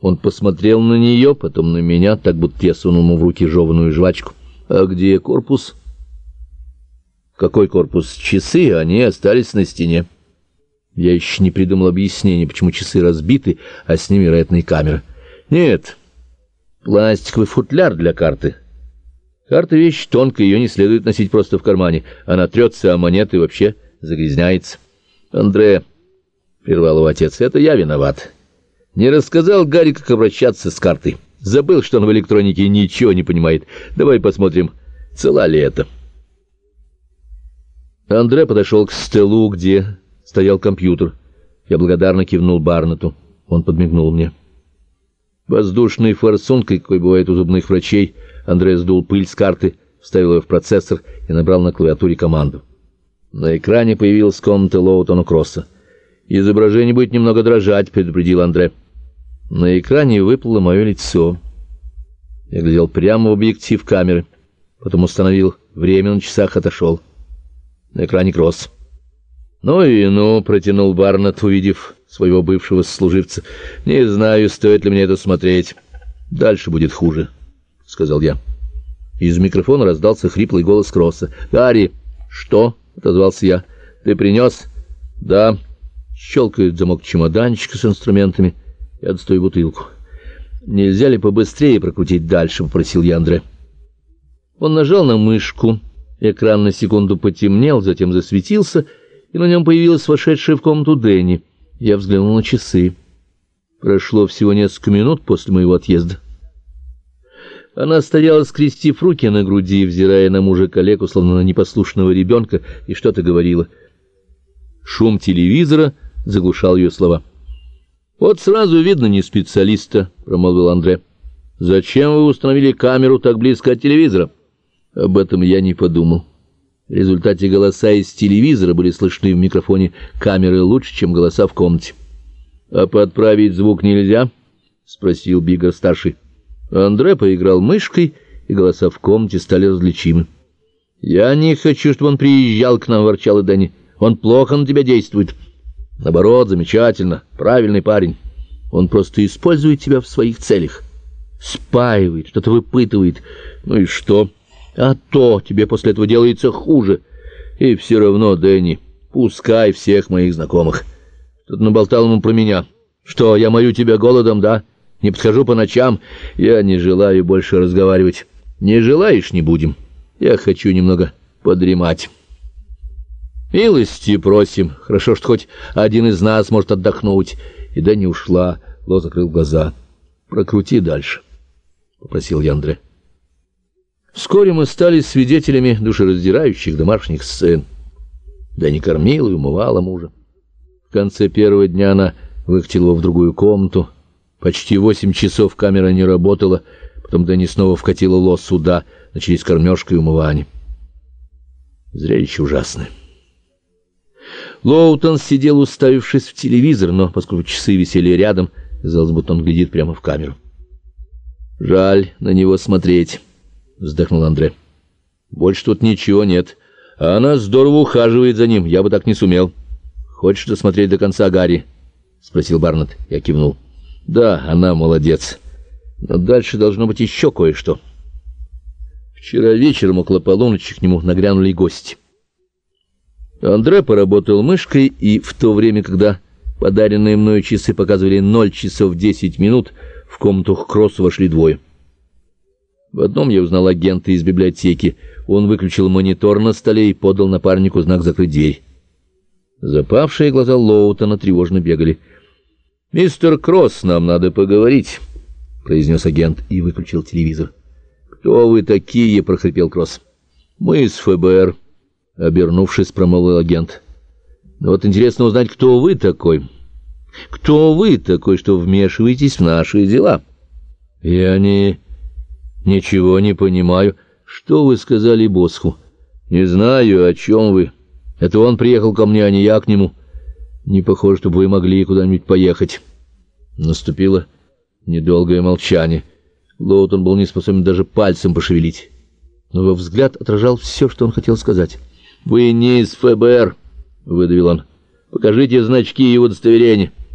Он посмотрел на нее, потом на меня, так будто я сунул ему в руки жеванную жвачку. «А где корпус?» «Какой корпус? Часы, они остались на стене». Я еще не придумал объяснения, почему часы разбиты, а с ними, вероятно, и. «Нет, пластиковый футляр для карты». Карта — вещь тонкая, ее не следует носить просто в кармане. Она трется, а монеты вообще загрязняется. «Андре», — прервал его отец, — «это я виноват». Не рассказал Гарри, как обращаться с картой. Забыл, что он в электронике ничего не понимает. Давай посмотрим, цела ли это. Андре подошел к столу, где стоял компьютер. Я благодарно кивнул Барнету. Он подмигнул мне. Воздушной форсункой, какой бывает у зубных врачей, Андре сдул пыль с карты, вставил ее в процессор и набрал на клавиатуре команду. На экране появилась комната Лоутона Кросса. «Изображение будет немного дрожать», — предупредил Андре. На экране выплыло мое лицо. Я глядел прямо в объектив камеры, потом установил время на часах, отошел. На экране кросс. «Ну и ну», — протянул Барнетт, увидев своего бывшего служивца. «Не знаю, стоит ли мне это смотреть. Дальше будет хуже», — сказал я. Из микрофона раздался хриплый голос Кросса. «Гарри!» «Что?» — отозвался я. «Ты принес?» «Да». Щелкает замок чемоданчика с инструментами. Я достаю бутылку. «Нельзя ли побыстрее прокрутить дальше?» — попросил я Андре. Он нажал на мышку. Экран на секунду потемнел, затем засветился, и на нем появилась вошедшая в комнату Дэнни. Я взглянул на часы. Прошло всего несколько минут после моего отъезда. Она стояла, скрестив руки на груди, взирая на мужа коллегу, словно на непослушного ребенка, и что-то говорила. Шум телевизора заглушал ее слова. «Вот сразу видно не специалиста», — промолвил Андре. «Зачем вы установили камеру так близко от телевизора?» Об этом я не подумал. В результате голоса из телевизора были слышны в микрофоне камеры лучше, чем голоса в комнате. «А подправить звук нельзя?» — спросил Бигер-старший. Андре поиграл мышкой, и голоса в комнате стали различимы. «Я не хочу, чтобы он приезжал к нам», — ворчал и Дэнни. «Он плохо на тебя действует». Наоборот, замечательно, правильный парень. Он просто использует тебя в своих целях. Спаивает, что-то выпытывает. Ну и что? А то тебе после этого делается хуже. И все равно, Дэнни, пускай всех моих знакомых. Тут наболтал ему про меня. Что, я мою тебя голодом, да? Не подхожу по ночам. Я не желаю больше разговаривать. Не желаешь — не будем. Я хочу немного подремать». «Милости просим. Хорошо, что хоть один из нас может отдохнуть». И не ушла. Ло закрыл глаза. «Прокрути дальше», — попросил я Андре. Вскоре мы стали свидетелями душераздирающих домашних сцен. Не кормила и умывала мужа. В конце первого дня она выкатила его в другую комнату. Почти восемь часов камера не работала. Потом Дэнни снова вкатила Ло сюда. Начались кормежка и умывание. Зрелище ужасное. Лоутон сидел, уставившись в телевизор, но поскольку часы висели рядом, казалось, будто он глядит прямо в камеру. «Жаль на него смотреть», — вздохнул Андре. «Больше тут ничего нет. А она здорово ухаживает за ним, я бы так не сумел». «Хочешь досмотреть до конца, Гарри?» — спросил Барнетт. Я кивнул. «Да, она молодец. Но дальше должно быть еще кое-что». Вчера вечером около полуночи к нему нагрянули гости. Андре поработал мышкой, и в то время, когда подаренные мною часы показывали 0 часов 10 минут, в комнату к Кроссу вошли двое. В одном я узнал агента из библиотеки. Он выключил монитор на столе и подал напарнику знак «Закрыть дверь». Запавшие глаза Лоутона тревожно бегали. «Мистер Кросс, нам надо поговорить», — произнес агент и выключил телевизор. «Кто вы такие?» — прохрипел Кросс. «Мы из ФБР». Обернувшись, промолвил агент. «Ну вот интересно узнать, кто вы такой? Кто вы такой, что вмешиваетесь в наши дела?» «Я не... ничего не понимаю. Что вы сказали Босху?» «Не знаю, о чем вы. Это он приехал ко мне, а не я к нему. Не похоже, чтобы вы могли куда-нибудь поехать». Наступило недолгое молчание. Лоутон был не способен даже пальцем пошевелить. Но его взгляд отражал все, что он хотел сказать. «Вы не из ФБР», — выдавил он. «Покажите значки и удостоверение».